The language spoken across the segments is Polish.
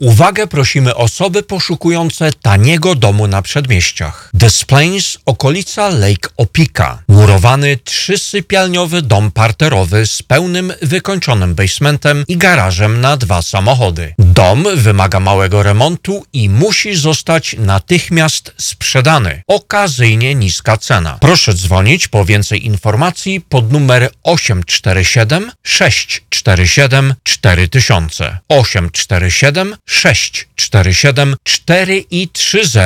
uwagę prosimy osoby poszukujące taniego domu na przedmieściach. Des Plains, okolica Lake Opika. Murowany trzysypialniowy dom parterowy z pełnym wykończonym basementem i garażem na dwa samochody. Dom wymaga małego remontu i musi zostać natychmiast sprzedany. Okazyjnie niska cena. Proszę dzwonić po więcej informacji pod numer 847 647 4000 847 647 4 i 30.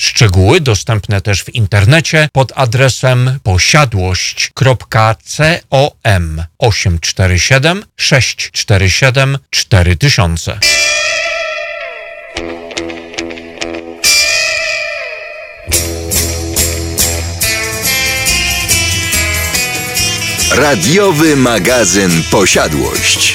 Szczegóły dostępne też w internecie pod adresem posiadłość.com 847 647 4000. Radiowy magazyn Posiadłość.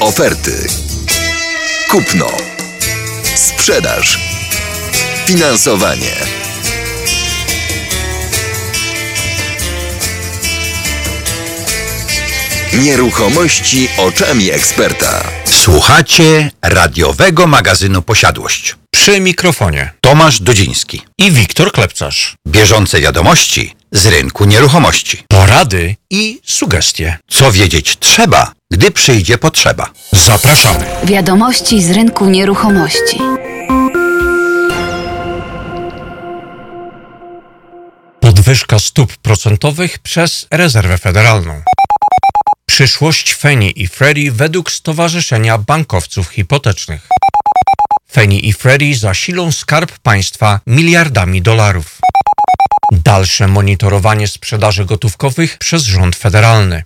Oferty. Kupno. Sprzedaż. Finansowanie. Nieruchomości oczami eksperta. Słuchacie radiowego magazynu Posiadłość. Przy mikrofonie Tomasz Dudziński. i Wiktor Klepcarz. Bieżące wiadomości z rynku nieruchomości. Porady i sugestie. Co wiedzieć trzeba, gdy przyjdzie potrzeba. Zapraszamy. Wiadomości z rynku nieruchomości. Podwyżka stóp procentowych przez Rezerwę Federalną. Przyszłość Fannie i Freddie według Stowarzyszenia Bankowców Hipotecznych. Fannie i Freddie zasilą skarb państwa miliardami dolarów. Dalsze monitorowanie sprzedaży gotówkowych przez rząd federalny.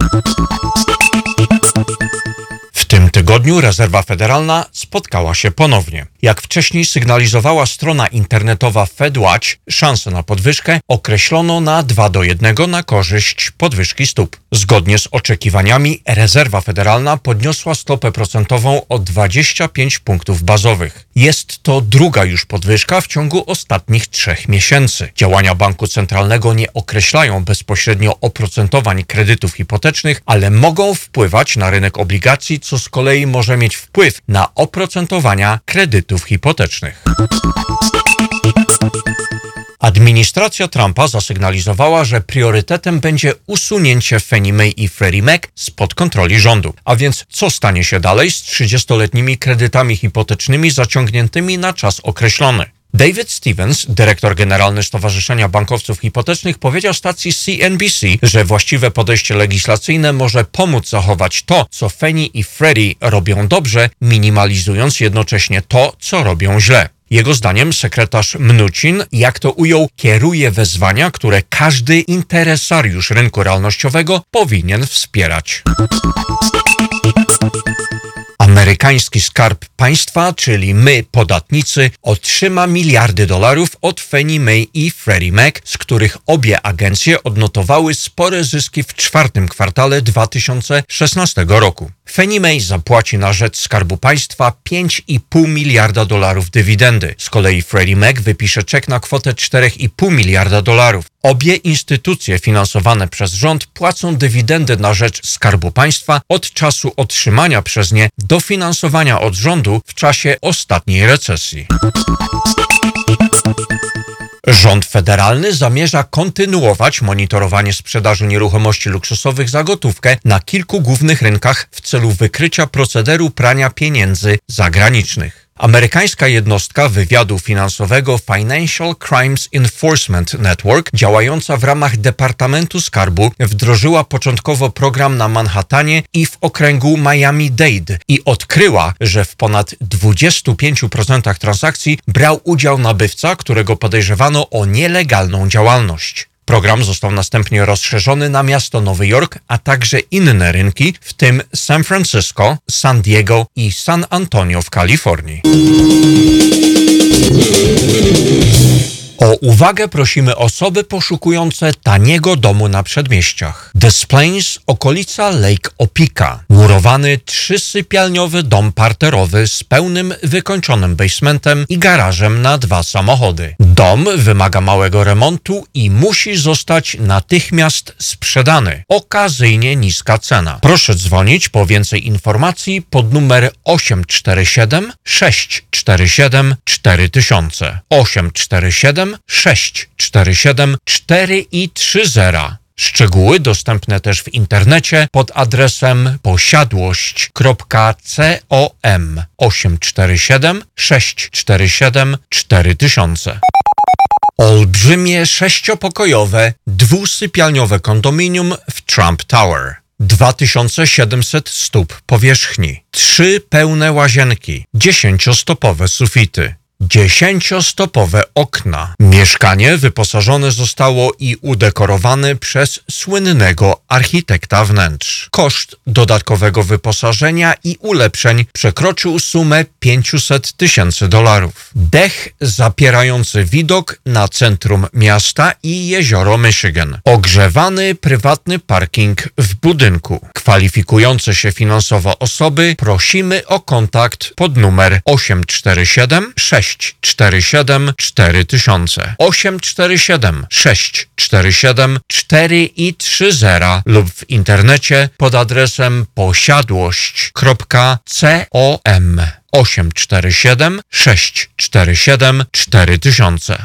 Tygodniu Rezerwa Federalna spotkała się ponownie. Jak wcześniej sygnalizowała strona internetowa FedWatch, szanse na podwyżkę określono na 2 do 1 na korzyść podwyżki stóp. Zgodnie z oczekiwaniami Rezerwa Federalna podniosła stopę procentową o 25 punktów bazowych. Jest to druga już podwyżka w ciągu ostatnich trzech miesięcy. Działania banku centralnego nie określają bezpośrednio oprocentowań kredytów hipotecznych, ale mogą wpływać na rynek obligacji, co z kolei może mieć wpływ na oprocentowania kredytów hipotecznych. Administracja Trumpa zasygnalizowała, że priorytetem będzie usunięcie Fannie Mae i Freddie Mac spod kontroli rządu. A więc co stanie się dalej z 30-letnimi kredytami hipotecznymi zaciągniętymi na czas określony? David Stevens, dyrektor generalny Stowarzyszenia Bankowców Hipotecznych, powiedział stacji CNBC, że właściwe podejście legislacyjne może pomóc zachować to, co Fannie i Freddie robią dobrze, minimalizując jednocześnie to, co robią źle. Jego zdaniem sekretarz Mnucin, jak to ujął, kieruje wezwania, które każdy interesariusz rynku realnościowego powinien wspierać. Amerykański Skarb Państwa, czyli my, podatnicy, otrzyma miliardy dolarów od Fannie Mae i Freddie Mac, z których obie agencje odnotowały spore zyski w czwartym kwartale 2016 roku. Fannie Mae zapłaci na rzecz Skarbu Państwa 5,5 miliarda dolarów dywidendy. Z kolei Freddie Mac wypisze czek na kwotę 4,5 miliarda dolarów. Obie instytucje finansowane przez rząd płacą dywidendy na rzecz Skarbu Państwa od czasu otrzymania przez nie dofinansowania od rządu w czasie ostatniej recesji. Rząd federalny zamierza kontynuować monitorowanie sprzedaży nieruchomości luksusowych za gotówkę na kilku głównych rynkach w celu wykrycia procederu prania pieniędzy zagranicznych. Amerykańska jednostka wywiadu finansowego Financial Crimes Enforcement Network, działająca w ramach Departamentu Skarbu, wdrożyła początkowo program na Manhattanie i w okręgu Miami-Dade i odkryła, że w ponad 25% transakcji brał udział nabywca, którego podejrzewano o nielegalną działalność. Program został następnie rozszerzony na miasto Nowy Jork, a także inne rynki, w tym San Francisco, San Diego i San Antonio w Kalifornii. O uwagę prosimy osoby poszukujące taniego domu na przedmieściach. Des Plains, okolica Lake Opika. Murowany trzysypialniowy dom parterowy z pełnym wykończonym basementem i garażem na dwa samochody. Dom wymaga małego remontu i musi zostać natychmiast sprzedany. Okazyjnie niska cena. Proszę dzwonić po więcej informacji pod numer 847 647 4000 847 647 4 i 30. Szczegóły dostępne też w internecie pod adresem posiadłość.com 847 647 4000. Olbrzymie sześciopokojowe, dwusypialniowe kondominium w Trump Tower. 2700 stóp powierzchni, trzy pełne łazienki, dziesięciostopowe sufity, dziesięciostopowe okna. Mieszkanie wyposażone zostało i udekorowane przez słynnego architekta wnętrz. Koszt dodatkowego wyposażenia i ulepszeń przekroczył sumę 500 tysięcy dolarów. Dech zapierający widok na centrum miasta i jezioro Michigan. Ogrzewany prywatny parking w budynku. Kwalifikujące się finansowo osoby prosimy o kontakt pod numer 847 6 647 4000 847 647 4 i 30 lub w internecie pod adresem posiadłość.com 847 647 4000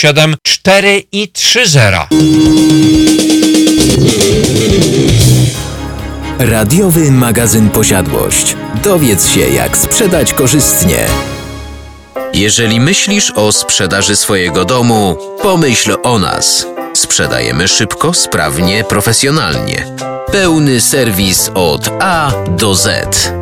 7, 4 i 3 zera. Radiowy magazyn Posiadłość. Dowiedz się, jak sprzedać korzystnie. Jeżeli myślisz o sprzedaży swojego domu, pomyśl o nas. Sprzedajemy szybko, sprawnie, profesjonalnie. Pełny serwis od A do Z.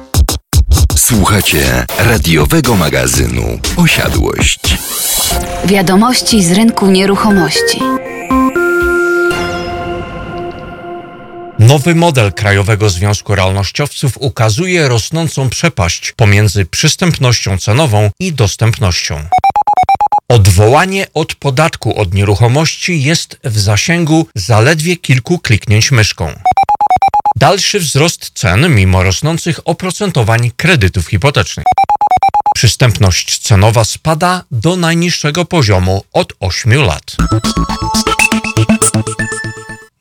Słuchacie radiowego magazynu Osiadłość. Wiadomości z rynku nieruchomości. Nowy model Krajowego Związku Realnościowców ukazuje rosnącą przepaść pomiędzy przystępnością cenową i dostępnością. Odwołanie od podatku od nieruchomości jest w zasięgu zaledwie kilku kliknięć myszką. Dalszy wzrost cen mimo rosnących oprocentowań kredytów hipotecznych. Przystępność cenowa spada do najniższego poziomu od 8 lat.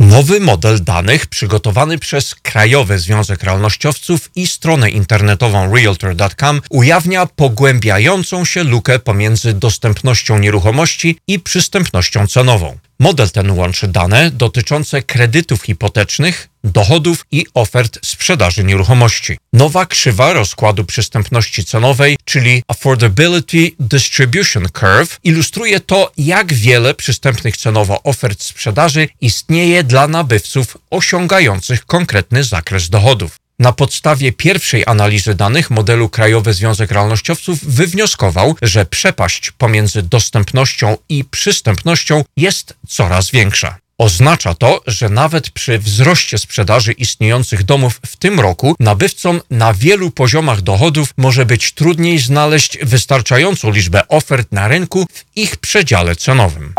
Nowy model danych przygotowany przez Krajowy Związek Realnościowców i stronę internetową realtor.com ujawnia pogłębiającą się lukę pomiędzy dostępnością nieruchomości i przystępnością cenową. Model ten łączy dane dotyczące kredytów hipotecznych, dochodów i ofert sprzedaży nieruchomości. Nowa krzywa rozkładu przystępności cenowej, czyli Affordability Distribution Curve, ilustruje to, jak wiele przystępnych cenowo ofert sprzedaży istnieje dla nabywców osiągających konkretny zakres dochodów. Na podstawie pierwszej analizy danych modelu Krajowy Związek Realnościowców wywnioskował, że przepaść pomiędzy dostępnością i przystępnością jest coraz większa. Oznacza to, że nawet przy wzroście sprzedaży istniejących domów w tym roku nabywcom na wielu poziomach dochodów może być trudniej znaleźć wystarczającą liczbę ofert na rynku w ich przedziale cenowym.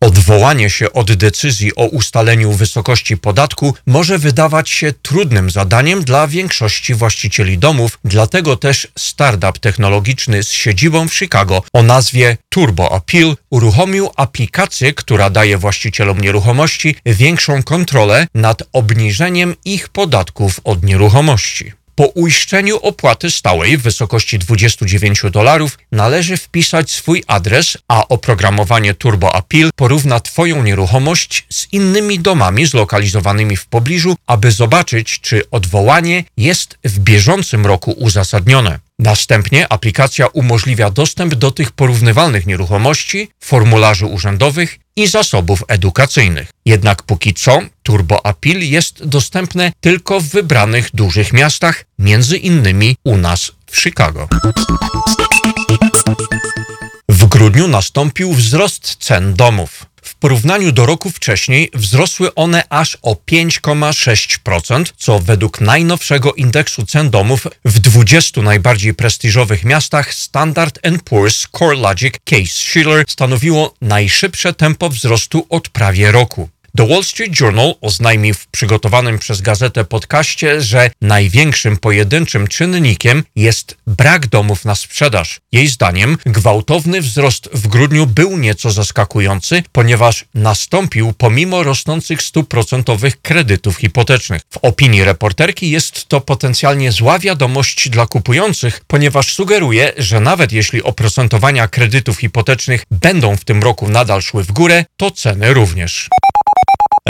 Odwołanie się od decyzji o ustaleniu wysokości podatku może wydawać się trudnym zadaniem dla większości właścicieli domów, dlatego też startup technologiczny z siedzibą w Chicago o nazwie Turbo Appeal uruchomił aplikację, która daje właścicielom nieruchomości większą kontrolę nad obniżeniem ich podatków od nieruchomości. Po uiszczeniu opłaty stałej w wysokości 29 dolarów należy wpisać swój adres, a oprogramowanie Turbo Appeal porówna Twoją nieruchomość z innymi domami zlokalizowanymi w pobliżu, aby zobaczyć, czy odwołanie jest w bieżącym roku uzasadnione. Następnie aplikacja umożliwia dostęp do tych porównywalnych nieruchomości, formularzy urzędowych i zasobów edukacyjnych. Jednak póki co Turbo Appeal jest dostępne tylko w wybranych dużych miastach, między innymi u nas w Chicago. W grudniu nastąpił wzrost cen domów. Porównaniu do roku wcześniej wzrosły one aż o 5,6%, co według najnowszego indeksu cen domów w 20 najbardziej prestiżowych miastach Standard Poor's CoreLogic Case Shiller stanowiło najszybsze tempo wzrostu od prawie roku. The Wall Street Journal oznajmił w przygotowanym przez gazetę podcaście, że największym pojedynczym czynnikiem jest brak domów na sprzedaż. Jej zdaniem gwałtowny wzrost w grudniu był nieco zaskakujący, ponieważ nastąpił pomimo rosnących stóp procentowych kredytów hipotecznych. W opinii reporterki jest to potencjalnie zła wiadomość dla kupujących, ponieważ sugeruje, że nawet jeśli oprocentowania kredytów hipotecznych będą w tym roku nadal szły w górę, to ceny również.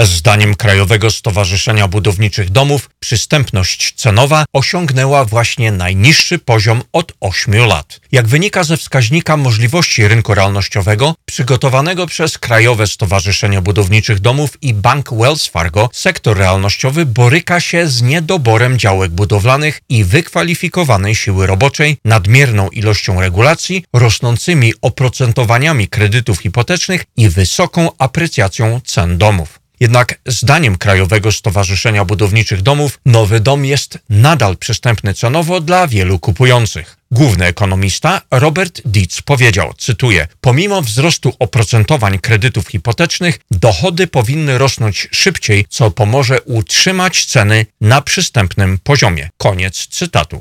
Zdaniem Krajowego Stowarzyszenia Budowniczych Domów przystępność cenowa osiągnęła właśnie najniższy poziom od 8 lat. Jak wynika ze wskaźnika możliwości rynku realnościowego przygotowanego przez Krajowe Stowarzyszenie Budowniczych Domów i Bank Wells Fargo, sektor realnościowy boryka się z niedoborem działek budowlanych i wykwalifikowanej siły roboczej, nadmierną ilością regulacji, rosnącymi oprocentowaniami kredytów hipotecznych i wysoką aprecjacją cen domów. Jednak zdaniem Krajowego Stowarzyszenia Budowniczych Domów nowy dom jest nadal przystępny cenowo dla wielu kupujących. Główny ekonomista Robert Dietz powiedział, cytuję, pomimo wzrostu oprocentowań kredytów hipotecznych, dochody powinny rosnąć szybciej, co pomoże utrzymać ceny na przystępnym poziomie. Koniec cytatu.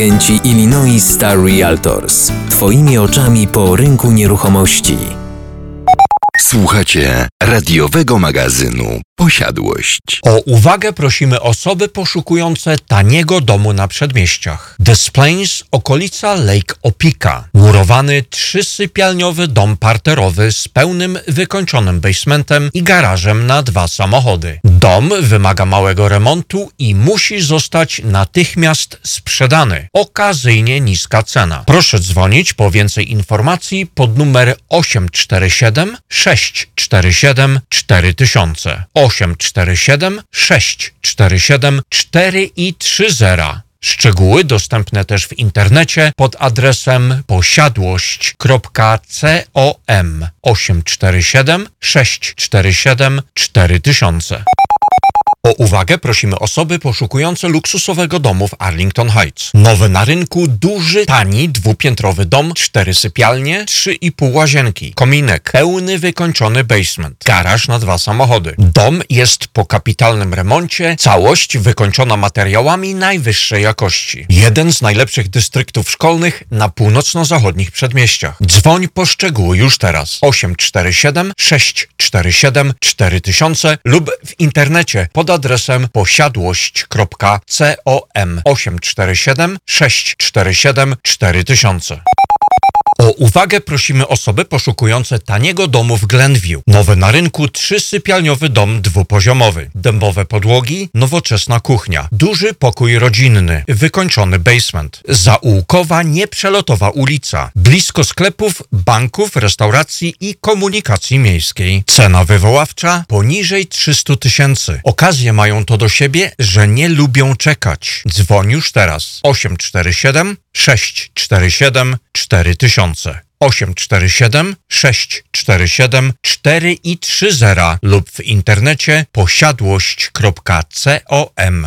Agenci Illinois Star Realtors. Twoimi oczami po rynku nieruchomości. Słuchacie radiowego magazynu Posiadłość. O uwagę prosimy osoby poszukujące taniego domu na przedmieściach. Des Plains, okolica Lake Opika. Murowany trzysypialniowy dom parterowy z pełnym wykończonym basementem i garażem na dwa samochody. Dom wymaga małego remontu i musi zostać natychmiast sprzedany. Okazyjnie niska cena. Proszę dzwonić po więcej informacji pod numer 847 647 4000. 847 647 4 i 30. Szczegóły dostępne też w internecie pod adresem posiadłość.com 847 647 4000. O uwagę prosimy osoby poszukujące luksusowego domu w Arlington Heights. Nowy na rynku, duży, tani, dwupiętrowy dom, cztery sypialnie, trzy i pół łazienki, kominek, pełny wykończony basement, garaż na dwa samochody. Dom jest po kapitalnym remoncie, całość wykończona materiałami najwyższej jakości. Jeden z najlepszych dystryktów szkolnych na północno-zachodnich przedmieściach. Dzwoń po szczegóły już teraz. 847 647 4000 lub w internecie pod adresem posiadłość.com 847 647 4000. O uwagę prosimy osoby poszukujące taniego domu w Glenview. Nowy na rynku trzysypialniowy dom dwupoziomowy. Dębowe podłogi, nowoczesna kuchnia, duży pokój rodzinny, wykończony basement, zaułkowa, nieprzelotowa ulica, blisko sklepów, banków, restauracji i komunikacji miejskiej. Cena wywoławcza poniżej 300 tysięcy. Okazje mają to do siebie, że nie lubią czekać. Dzwoń już teraz. 847 647 4000 847 647 4 i 30 lub w internecie posiadłość.com.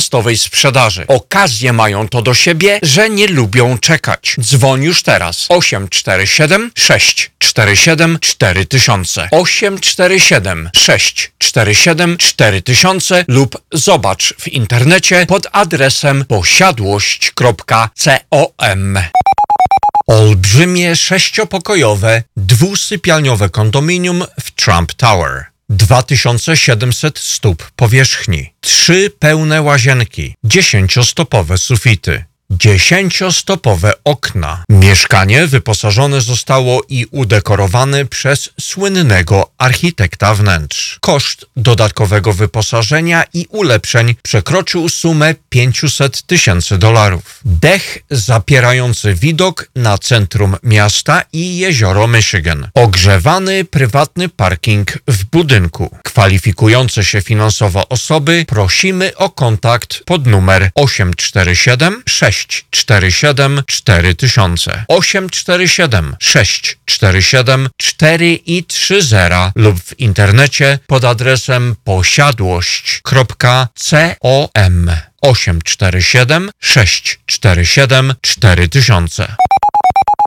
natychmiastowej sprzedaży. Okazje mają to do siebie, że nie lubią czekać. Dzwoń już teraz. 847 647 4000 847 647 4000 lub zobacz w internecie pod adresem posiadłość.com Olbrzymie sześciopokojowe, dwusypialniowe kondominium w Trump Tower. 2700 stóp powierzchni, trzy pełne łazienki, dziesięciostopowe sufity, dziesięciostopowe okna. Mieszkanie wyposażone zostało i udekorowane przez słynnego architekta wnętrz. Koszt dodatkowego wyposażenia i ulepszeń przekroczył sumę 500 tysięcy dolarów. Dech zapierający widok na centrum miasta i jezioro Michigan. Ogrzewany prywatny parking w budynku. Kwalifikujące się finansowo osoby prosimy o kontakt pod numer 847 647 4000 847 647 4 i 30 lub w internecie pod adresem posiadłość.com 847 647 4000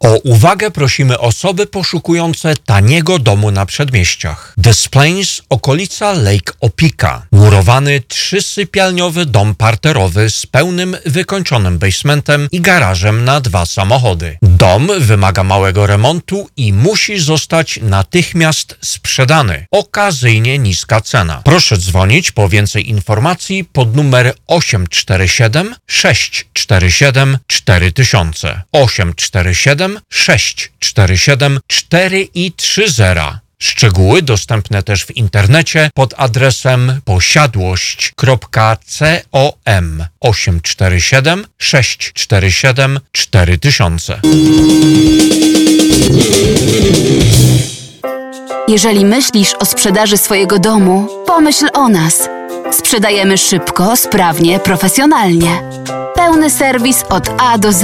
o uwagę prosimy osoby poszukujące taniego domu na przedmieściach. Des Plains, okolica Lake Opika. Murowany trzysypialniowy dom parterowy z pełnym wykończonym basementem i garażem na dwa samochody. Dom wymaga małego remontu i musi zostać natychmiast sprzedany. Okazyjnie niska cena. Proszę dzwonić po więcej informacji pod numer 847 647 4000 847 647 4 i 30. Szczegóły dostępne też w internecie pod adresem posiadłość.com 847 647 4000. Jeżeli myślisz o sprzedaży swojego domu, pomyśl o nas. Sprzedajemy szybko, sprawnie, profesjonalnie. Pełny serwis od A do Z.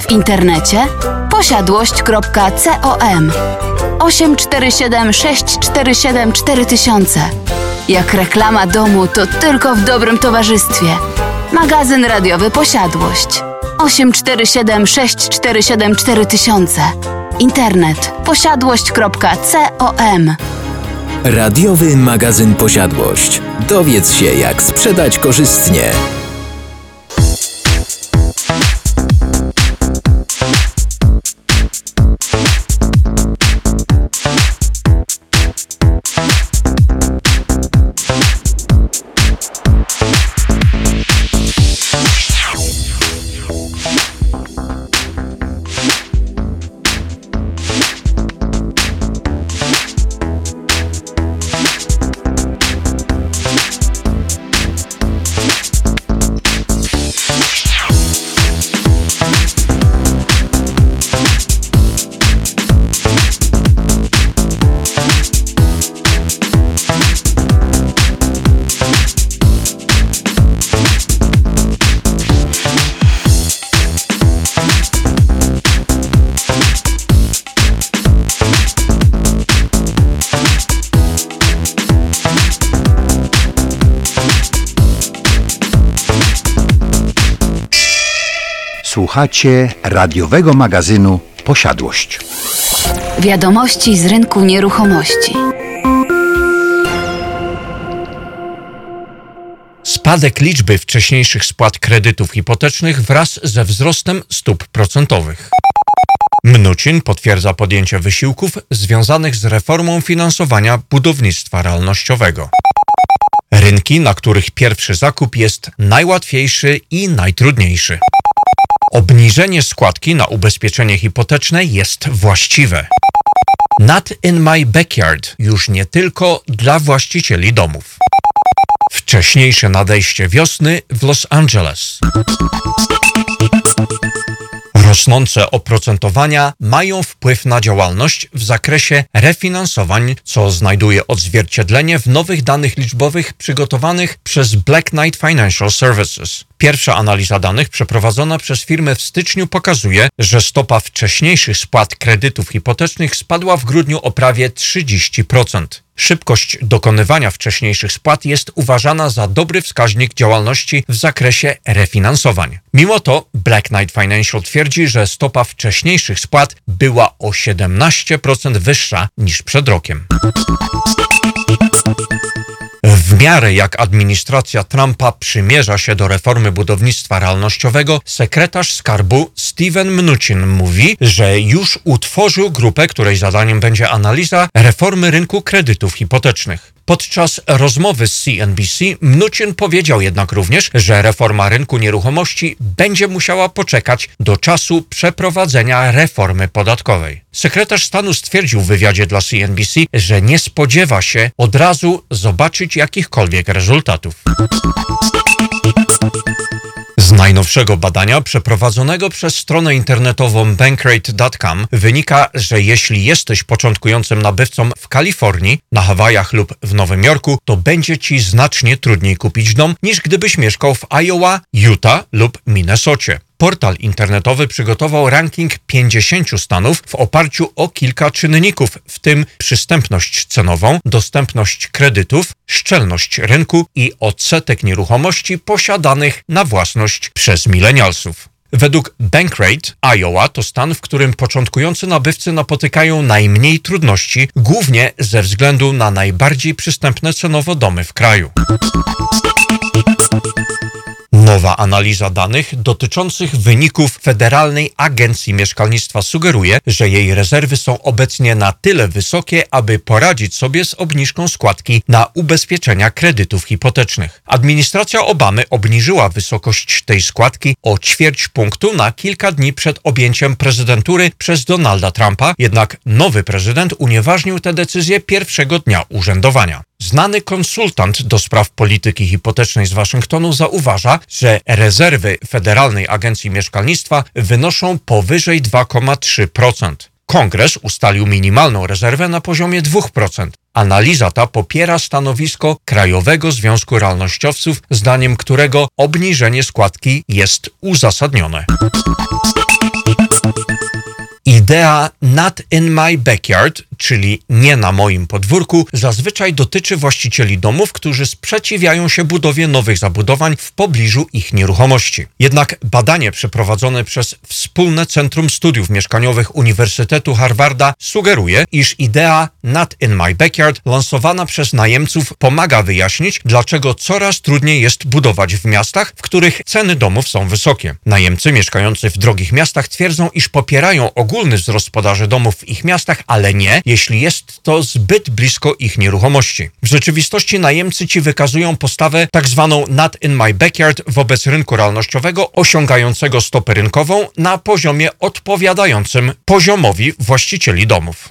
W internecie posiadłość.com 847 647 4000 Jak reklama domu, to tylko w dobrym towarzystwie. Magazyn radiowy Posiadłość 847 647 4000 Internet posiadłość.com Radiowy magazyn Posiadłość. Dowiedz się, jak sprzedać korzystnie. Słuchacie radiowego magazynu Posiadłość. Wiadomości z rynku nieruchomości. Spadek liczby wcześniejszych spłat kredytów hipotecznych wraz ze wzrostem stóp procentowych. Mnucin potwierdza podjęcie wysiłków związanych z reformą finansowania budownictwa realnościowego. Rynki, na których pierwszy zakup jest najłatwiejszy i najtrudniejszy. Obniżenie składki na ubezpieczenie hipoteczne jest właściwe. Not in my backyard już nie tylko dla właścicieli domów. Wcześniejsze nadejście wiosny w Los Angeles. Rosnące oprocentowania mają wpływ na działalność w zakresie refinansowań, co znajduje odzwierciedlenie w nowych danych liczbowych przygotowanych przez Black Knight Financial Services. Pierwsza analiza danych przeprowadzona przez firmę w styczniu pokazuje, że stopa wcześniejszych spłat kredytów hipotecznych spadła w grudniu o prawie 30%. Szybkość dokonywania wcześniejszych spłat jest uważana za dobry wskaźnik działalności w zakresie refinansowań. Mimo to Black Knight Financial twierdzi, że stopa wcześniejszych spłat była o 17% wyższa niż przed rokiem. W miarę jak administracja Trumpa przymierza się do reformy budownictwa realnościowego, sekretarz skarbu Steven Mnuchin mówi, że już utworzył grupę, której zadaniem będzie analiza reformy rynku kredytów hipotecznych. Podczas rozmowy z CNBC Mnuchin powiedział jednak również, że reforma rynku nieruchomości będzie musiała poczekać do czasu przeprowadzenia reformy podatkowej. Sekretarz stanu stwierdził w wywiadzie dla CNBC, że nie spodziewa się od razu zobaczyć jakichkolwiek rezultatów. Z najnowszego badania przeprowadzonego przez stronę internetową bankrate.com wynika, że jeśli jesteś początkującym nabywcą w Kalifornii, na Hawajach lub w Nowym Jorku, to będzie ci znacznie trudniej kupić dom niż gdybyś mieszkał w Iowa, Utah lub Minnesocie. Portal internetowy przygotował ranking 50 stanów w oparciu o kilka czynników, w tym przystępność cenową, dostępność kredytów, szczelność rynku i odsetek nieruchomości posiadanych na własność przez milenialsów. Według Bankrate, Iowa to stan, w którym początkujący nabywcy napotykają najmniej trudności, głównie ze względu na najbardziej przystępne cenowo domy w kraju. Nowa analiza danych dotyczących wyników Federalnej Agencji Mieszkalnictwa sugeruje, że jej rezerwy są obecnie na tyle wysokie, aby poradzić sobie z obniżką składki na ubezpieczenia kredytów hipotecznych. Administracja Obamy obniżyła wysokość tej składki o ćwierć punktu na kilka dni przed objęciem prezydentury przez Donalda Trumpa, jednak nowy prezydent unieważnił tę decyzję pierwszego dnia urzędowania. Znany konsultant do spraw polityki hipotecznej z Waszyngtonu zauważa, że rezerwy Federalnej Agencji Mieszkalnictwa wynoszą powyżej 2,3%. Kongres ustalił minimalną rezerwę na poziomie 2%. Analiza ta popiera stanowisko Krajowego Związku Realnościowców, zdaniem którego obniżenie składki jest uzasadnione. Idea not in my backyard, czyli nie na moim podwórku, zazwyczaj dotyczy właścicieli domów, którzy sprzeciwiają się budowie nowych zabudowań w pobliżu ich nieruchomości. Jednak badanie przeprowadzone przez Wspólne Centrum Studiów Mieszkaniowych Uniwersytetu Harvarda sugeruje, iż idea not in my backyard lansowana przez najemców pomaga wyjaśnić, dlaczego coraz trudniej jest budować w miastach, w których ceny domów są wysokie. Najemcy mieszkający w drogich miastach twierdzą, iż popierają ogólny wzrost podaży domów w ich miastach, ale nie, jeśli jest to zbyt blisko ich nieruchomości. W rzeczywistości najemcy ci wykazują postawę tak zwaną not in my backyard wobec rynku realnościowego osiągającego stopę rynkową na poziomie odpowiadającym poziomowi właścicieli domów.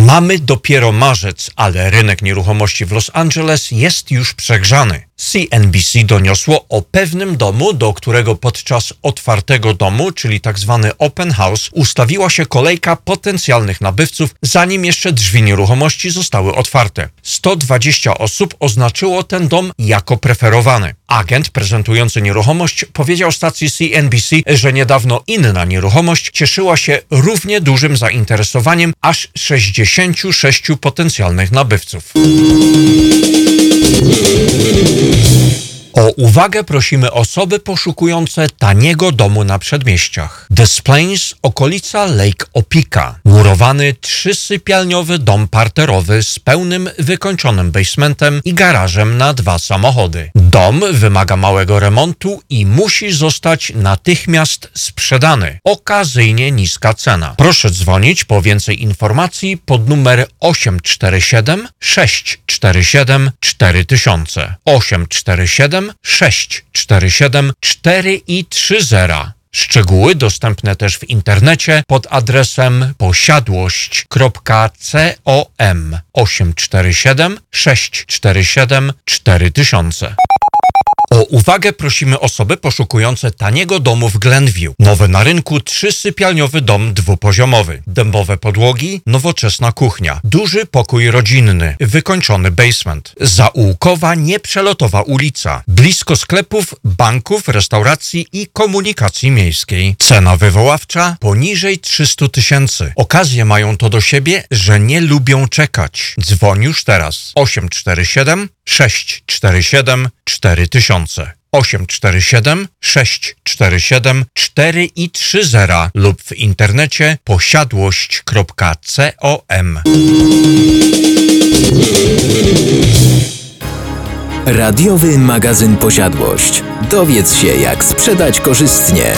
Mamy dopiero marzec, ale rynek nieruchomości w Los Angeles jest już przegrzany. CNBC doniosło o pewnym domu, do którego podczas otwartego domu, czyli tzw. Tak open house, ustawiła się kolejka potencjalnych nabywców, zanim jeszcze drzwi nieruchomości zostały otwarte. 120 osób oznaczyło ten dom jako preferowany. Agent prezentujący nieruchomość powiedział stacji CNBC, że niedawno inna nieruchomość cieszyła się równie dużym zainteresowaniem aż 66 potencjalnych nabywców. O uwagę prosimy osoby poszukujące taniego domu na przedmieściach. Des Plains, okolica Lake Opika. Murowany trzysypialniowy dom parterowy z pełnym wykończonym basementem i garażem na dwa samochody. Dom wymaga małego remontu i musi zostać natychmiast sprzedany. Okazyjnie niska cena. Proszę dzwonić po więcej informacji pod numer 847 647 4000 847 647 4 i 30. Szczegóły dostępne też w internecie pod adresem posiadłość.com 847 647 4000. O uwagę prosimy osoby poszukujące taniego domu w Glenview. Nowy na rynku trzysypialniowy dom dwupoziomowy. Dębowe podłogi, nowoczesna kuchnia. Duży pokój rodzinny, wykończony basement. Zaułkowa, nieprzelotowa ulica. Blisko sklepów, banków, restauracji i komunikacji miejskiej. Cena wywoławcza poniżej 300 tysięcy. Okazje mają to do siebie, że nie lubią czekać. Dzwoń już teraz. 847 647 4000 847 647 4 i 30 lub w internecie posiadłość.com. Radiowy magazyn Posiadłość. Dowiedz się, jak sprzedać korzystnie.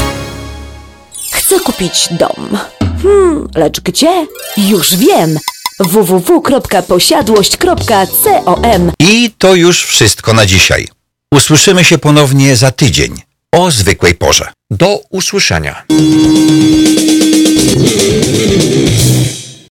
Chcę kupić dom. Hmm, lecz gdzie? Już wiem! www.posiadłość.com I to już wszystko na dzisiaj. Usłyszymy się ponownie za tydzień o zwykłej porze. Do usłyszenia.